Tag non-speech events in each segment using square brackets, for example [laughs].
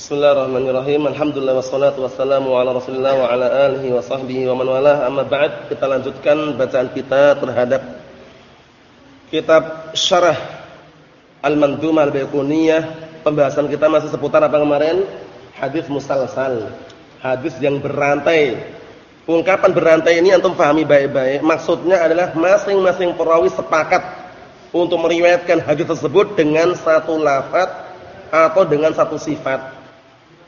Bismillahirrahmanirrahim. Alhamdulillah wassalatu wassalamu ala Rasulillah wa ala alihi wa sahbihi wa man walah. Amma ba'd, kita lanjutkan bacaan kita terhadap kitab Syarah Al-Mandhumah Al-Baiquniyah. Pembahasan kita masih seputar apa kemarin? Hadis musalsal. Hadis yang berantai. Ungkapan berantai ini antum pahami baik-baik. Maksudnya adalah masing-masing perawi sepakat untuk meriwayatkan hadis tersebut dengan satu lafaz atau dengan satu sifat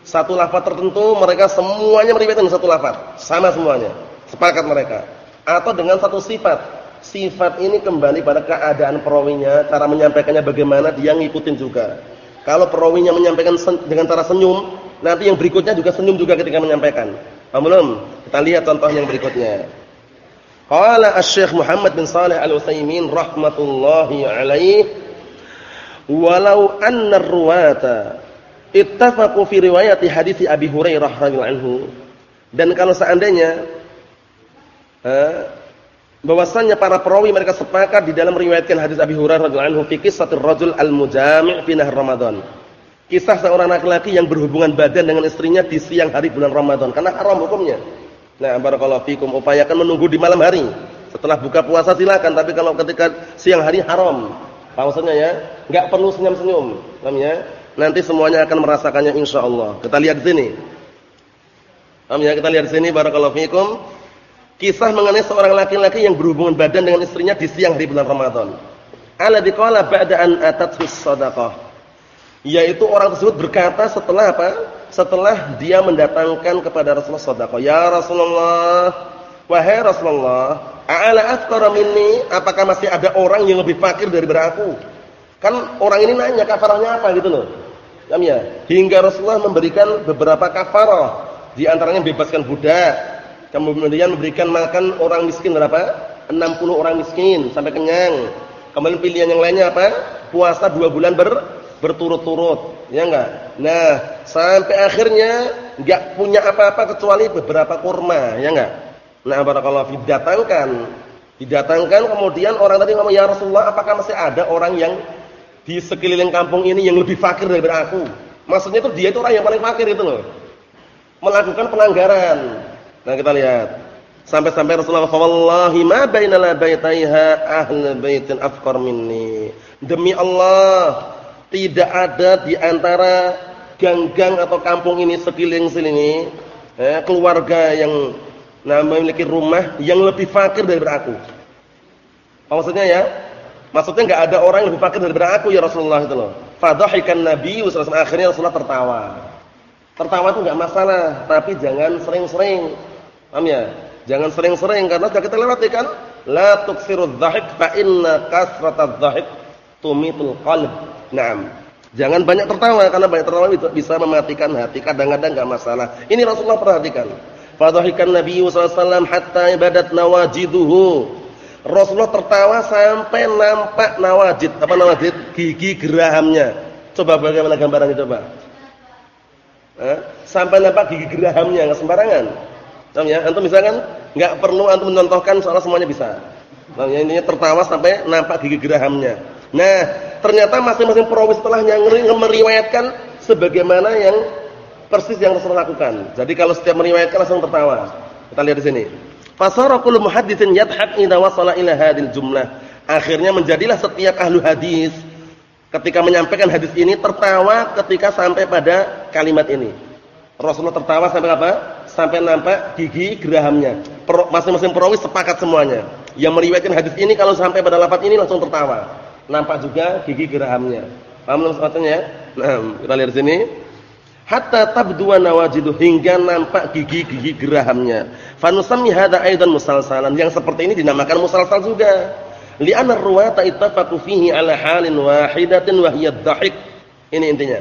satu lafaz tertentu mereka semuanya meriwayatkan satu lafaz, sama semuanya. Sepakat mereka. Atau dengan satu sifat. Sifat ini kembali pada keadaan perawinya, cara menyampaikannya bagaimana dia ngikutin juga. Kalau perawinya menyampaikan dengan cara senyum, nanti yang berikutnya juga senyum juga ketika menyampaikan. Paham belum? Kita lihat contoh yang berikutnya. Qala Asy-Syaikh Muhammad bin Shalih Al-Utsaimin rahmatullahi alaihi walau anna ruwata ittafaqu fi riwayati hadis Abi Hurairah radhiyallahu anhu. Dan kalau seandainya eh, bahwasannya para perawi mereka sepakat di dalam meriwayatkan hadis Abi Hurairah radhiyallahu anhu fi qissatir rajul al-mujami' fi nahr Ramadan. Kisah seorang laki-laki yang berhubungan badan dengan istrinya di siang hari bulan Ramadan karena haram hukumnya. Nah, barakallahu fikum upayakan menunggu di malam hari. Setelah buka puasa silakan, tapi kalau ketika siang hari haram. Apa maksudnya ya? Enggak perlu senyum-senyum. Paham ya? Nanti semuanya akan merasakannya insyaallah. Kita lihat di sini. Paham ya? Kita lihat di sini barakallahu fikum. Kisah mengenai seorang laki-laki yang berhubungan badan dengan istrinya di siang hari bulan Ramadan. Alladzi qala ba'da an atathu. Yaitu orang tersebut berkata setelah apa? Setelah dia mendatangkan kepada Rasulullah sedekah. Ya Rasulullah, wahai Rasulullah, a'ala afqara minni? Apakah masih ada orang yang lebih fakir daripada aku? Kan orang ini nanya kafarahnya apa gitu loh. Hingga Rasulullah memberikan beberapa kafarah. Di antaranya bebaskan budak, kemudian memberikan makan orang miskin berapa? 60 orang miskin sampai kenyang. Kemudian pilihan yang lainnya apa? Puasa dua bulan ber, berturut-turut, ya enggak? Nah, sampai akhirnya enggak punya apa-apa kecuali beberapa kurma, ya enggak? Nah, barakallahu fi didatangkan. Didatangkan kemudian orang tadi ngomong, "Ya Rasulullah, apakah masih ada orang yang di sekeliling kampung ini yang lebih fakir daripada aku. Maksudnya itu dia itu orang yang paling fakir itu loh. Melakukan pelanggaran. Nah, kita lihat. Sampai-sampai Rasulullah wallahi ma bainal baitaiha ahli baitin afqar minni. Demi Allah, tidak ada di antara gang-gang atau kampung ini sekeliling sini eh, keluarga yang nah, memiliki rumah yang lebih fakir daripada aku. Maksudnya ya? Maksudnya enggak ada orang yang lebih fakir daripada aku ya Rasulullah itu loh. Fadhahikan Nabi sallallahu akhirnya Rasulullah tertawa. Tertawa itu enggak masalah, tapi jangan sering-sering. Paham ya? Jangan sering-sering karena sudah kita lewati kan, la tuksiru dhahik fa inna kasratadz dhahik tumitul qalb. Naam. Jangan banyak tertawa karena banyak tertawa itu bisa mematikan hati. Kadang-kadang enggak masalah. Ini Rasulullah perhatikan. Fadhahikan Nabi sallallahu alaihi wasallam hatta ibadat nawajiduhu Rasulullah tertawa sampai nampak nawajid. Apa nawajid? Gigi gerahamnya. Coba bagaimana gambarannya coba? Eh? Sampai nampak gigi gerahamnya, enggak sembarangan. Paham ya? Antum misalkan enggak perlu antum mencontohkan soalnya semuanya bisa. Paham ya? Intinya tertawa sampai nampak gigi gerahamnya. Nah, ternyata masing-masing perawi setelahnya meriwayatkan sebagaimana yang persis yang Rasulullah lakukan. Jadi kalau setiap meriwayatkan langsung tertawa. Kita lihat di sini. Fasara kullu muhadditsin yadhhak idza wasala ila hadhil jumlah. Akhirnya menjadilah setiap ahlu hadis ketika menyampaikan hadis ini tertawa ketika sampai pada kalimat ini. Rasulullah tertawa sampai apa? Sampai nampak gigi gerahamnya. Masing-masing perawi sepakat semuanya. Yang meriwayatkan hadis ini kalau sampai pada lafaz ini langsung tertawa. Nampak juga gigi gerahamnya. Paham maksudnya? Nah, kita lihat sini hatta tabduwa nawajidu hingga nampak gigi-gigi gerahamnya. Fanusammi hadza aidan musalsalan. Yang seperti ini dinamakan musalsal juga. Li'anna ruwata ittafaqu fihi ala halin wahidatin wa dhahik. Ini intinya.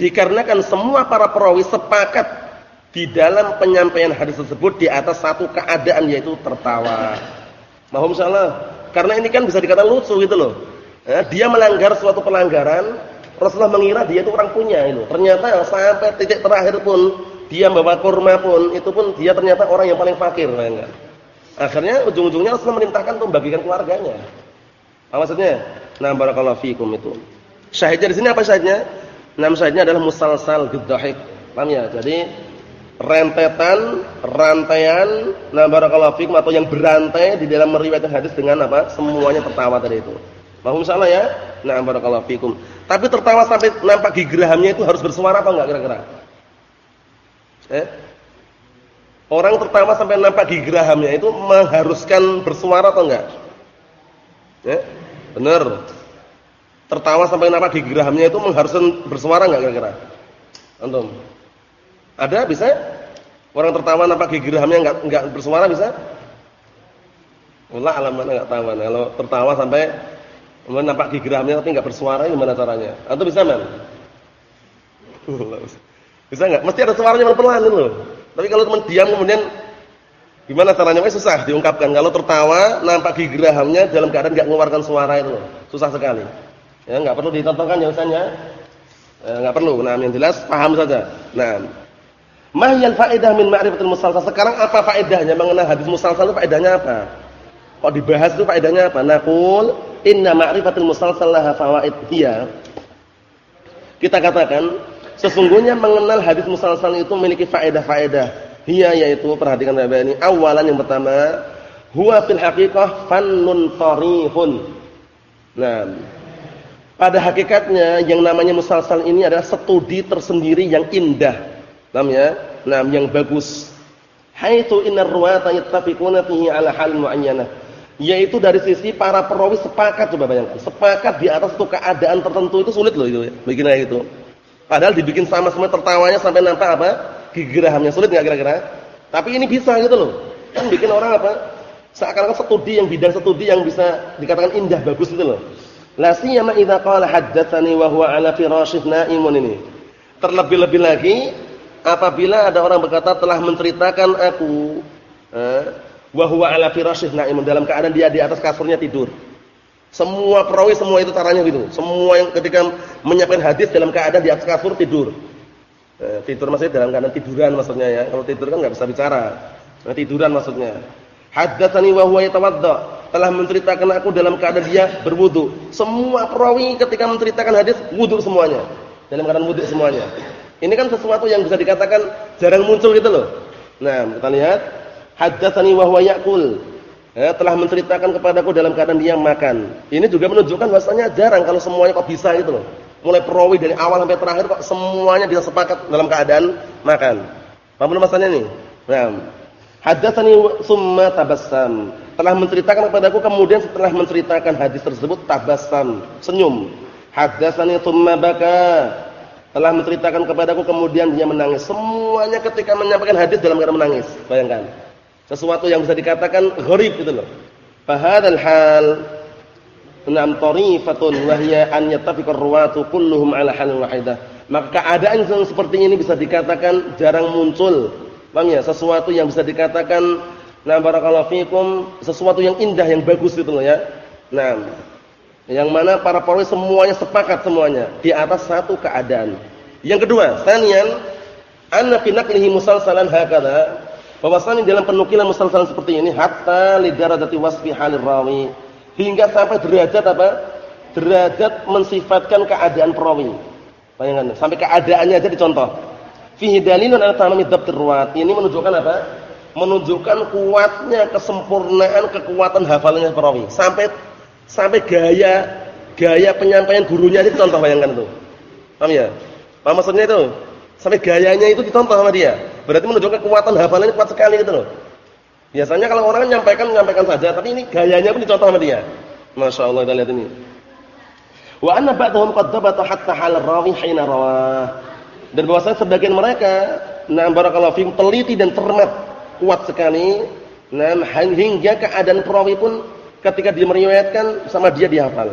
Dikarenakan semua para perawi sepakat di dalam penyampaian hadis tersebut di atas satu keadaan yaitu tertawa. Mohon salah. Karena ini kan bisa dikatakan lucu gitu loh. Eh, dia melanggar suatu pelanggaran Rasulullah mengira dia itu orang punya itu. Ternyata sampai titik terakhir pun dia membawa kurma pun itu pun dia ternyata orang yang paling fakir, enggak? Akhirnya ujung-ujungnya Rasulullah merintahkan untuk membagikan keluarganya. Apa maksudnya? Nah, barakallahu fikum itu. Syahidnya di sini apa syahidnya? Nam syahidnya adalah musalsal bidzahik. Paham ya? Jadi rentetan, rantaian, nah barakallahu fikum atau yang berantai di dalam meriwayatkan hadis dengan apa? Semuanya tertawa tadi itu. Paham salah ya? Nah barakallahu fikum. Tapi tertawa sampai nampak gigi gerahamnya itu harus bersuara apa enggak kira-kira? Eh? Orang tertawa sampai nampak gigi gerahamnya itu mengharuskan bersuara atau enggak? Ya? Benar. Tertawa sampai nampak gigi gerahamnya itu mengharuskan bersuara enggak kira-kira? Antum? Ada bisa? Orang tertawa nampak gigi gerahamnya enggak enggak bersuara bisa? Allah alam mana enggak tahu Kalau tertawa sampai kemudian nampak tapi enggak bersuara gimana caranya? Atau bisa, Man? [laughs] bisa enggak? Mesti ada suaranya pelan-pelan loh. Tapi kalau teman diam kemudian gimana caranya? Wes susah diungkapkan. Kalau tertawa nampak gigi gerahamnya dalam keadaan enggak mengeluarkan suara itu loh. Susah sekali. Ya, enggak perlu ditontonkan ya usahanya. Ya, enggak perlu. Nah, yang jelas paham saja. Nah, Mahyal faedah min ma'rifatil musalsal. Sekarang apa faedahnya mengenal hadis musalsal itu faedahnya apa? Kok dibahas itu faedahnya apa? Naqul inna ma'rifatil musalsal laha fawaid hiya. Kita katakan Sesungguhnya mengenal hadis musalsal itu memiliki faedah-faedah. Hiya yaitu perhatikan Bapak ini. Awalan yang pertama, huwa fil haqiqah fannun tarihun. Nah, pada hakikatnya yang namanya musalsal ini adalah studi tersendiri yang indah. Paham ya? Nah, yang bagus. Haitsu innar ruwata yattafiquna fihi ala hal muayyanah. Yaitu dari sisi para perawi sepakat coba bayangkan. Sepakat di atas satu keadaan tertentu itu sulit loh itu ya. Begini itu. Padahal dibikin sama semua tertawanya sampai nampak apa? Gigi gerahamnya sulit enggak kira-kira? Tapi ini bisa gitu loh. Kan bikin orang apa? Seakan-akan studi yang bidang studi yang bisa dikatakan indah bagus itu loh. La siyama idza qala haddatsani wa huwa ala firasyih naimun ini. Terlebih-lebih lagi apabila ada orang berkata telah menceritakan aku eh, wa huwa ala firasyih naimun dalam keadaan dia di atas kasurnya tidur. Semua perawi semua itu caranya gitu. Semua yang ketika menyampaikan hadis dalam keadaan di atas kasur tidur. Eh, tidur maksudnya dalam keadaan tiduran maksudnya ya. Kalau tidur kan nggak bisa bicara. Nah, tiduran maksudnya. Haddatsani wa huwa yatawadda. Telah menceritakan aku dalam keadaan dia berwudu. Semua perawi ketika menceritakan hadis wudu semuanya. Dalam keadaan wudu semuanya. Ini kan sesuatu yang bisa dikatakan jarang muncul gitu loh. Nah, kita lihat haddatsani wa huwa yaqul ya, telah menceritakan kepadaku dalam keadaan dia makan. Ini juga menunjukkan bahwasanya jarang kalau semuanya kok bisa gitu loh. Mulai perawi dari awal sampai terakhir kok semuanya bisa sepakat dalam keadaan makan. Paham belum masalahnya nih? Nah, haddatsani summa tabassam. Telah menceritakan kepadaku kemudian setelah menceritakan hadis tersebut tabassam, senyum. Haddatsani summa baka. Telah menceritakan kepadaku kemudian dia menangis. Semuanya ketika menyampaikan hadis dalam keadaan menangis. Bayangkan sesuatu yang bisa dikatakan gharib itu loh. Fahadal hal enam tarifatun wa hiya an yattafiqar ruwatu kulluhum ala halin wahidah. Maka keadaan yang seperti ini bisa dikatakan jarang muncul. Bang ya, sesuatu yang bisa dikatakan nah barakallahu fikum, sesuatu yang indah yang bagus itu loh ya. Nah, yang mana para perawi semuanya sepakat semuanya di atas satu keadaan. Yang kedua, sanian anna fi naqlihi musalsalan hakadha bahwasanya dalam penukilan musalsal seperti ini hatta lidarajati wasfi halir rawi hingga sampai derajat apa? derajat mensifatkan keadaan perawi. Bayangkan sampai keadaannya aja dicontoh. Fihi dalilun ala tamami dhabtir ruwat. Ini menunjukkan apa? Menunjukkan kuatnya kesempurnaan kekuatan hafalannya perawi. Sampai sampai gaya gaya penyampaian gurunya itu contoh bayangkan itu. Paham ya? Paham maksudnya itu? Sampai gayanya itu dicontoh sama dia. Berarti menunjukkan kekuatan hafalannya kuat sekali gitu loh. Biasanya kalau orang menyampaikan menyampaikan saja, tapi ini gayanya pun dicontoh sama dia. Masya Allah kita lihat ini. Wa anna ba'dahum qad hatta hal rawi hina rawah. Dan bahwasanya sebagian mereka nah barakallahu fiikum teliti dan cermat kuat sekali nah hingga keadaan perawi pun ketika dia meriwayatkan sama dia dihafal.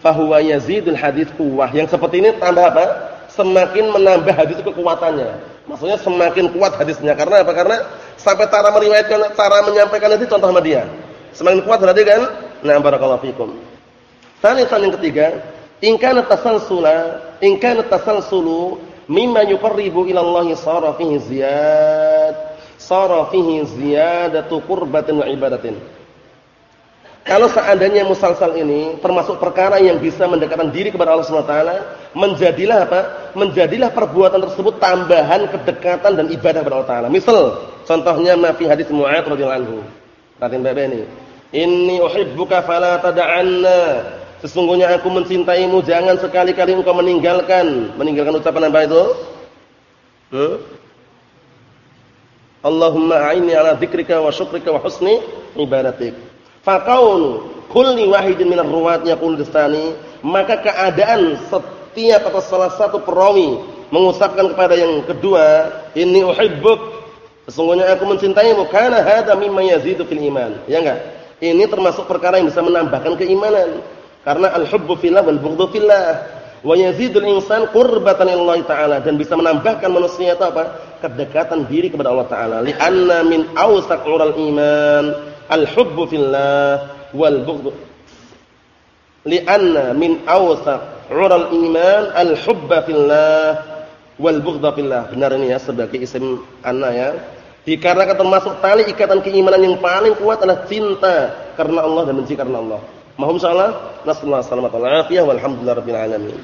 Fahuwa yazidul hadis quwwah. Yang seperti ini tambah apa? Semakin menambah hadis kekuatannya. Maksudnya semakin kuat hadisnya. Karena apa? Karena sampai cara meriwayatkan, cara menyampaikan itu contoh sama dia. Semakin kuat berarti kan? Nah, barakallahu fikum. Salisan yang ketiga, in kana tasalsula, in kana tasalsulu mimma yuqarribu ila Allah sara ziyad, sara fihi ziyadatu qurbatin wa ibadatin. Kalau seandainya musalsal ini termasuk perkara yang bisa mendekatkan diri kepada Allah Subhanahu wa taala, menjadilah apa? Menjadilah perbuatan tersebut tambahan kedekatan dan ibadah kepada Allah taala. Misal, contohnya mafi hadis Mu'adz radhiyallahu anhu. Perhatian baik ini. Inni uhibbuka fala tad'anna. Sesungguhnya aku mencintaimu, jangan sekali-kali engkau meninggalkan. Meninggalkan ucapan apa itu? Hmm? Allahumma a'inni ala dzikrika wa syukrika wa husni ibadatik. Fakaunu kulli wahidin minar ruwat yaqul dastani, maka keadaan setiap atau salah satu perawi mengucapkan kepada yang kedua, inni uhibbuk, sesungguhnya aku mencintaimu, karena hadza mimma yazidu fil iman. Ya enggak? Ini termasuk perkara yang bisa menambahkan keimanan. Karena al-hubbu fillah wal bughdhu fillah. Wa yazidul insan qurbatan lillahi ta'ala dan bisa menambahkan manusia itu apa? kedekatan diri kepada Allah taala. Li'anna min awsaq iman al-hubbu fillah wal bughd li'anna min awsaq 'ural iman al-hubba fillah wal bughd fillah. Benar ini ya sebagai isim anna ya. Dikarenakan termasuk tali ikatan keimanan yang paling kuat adalah cinta karena Allah dan benci karena Allah. Mohon salah, nasallahu alaihi wasallam walhamdulillah rabbil alamin.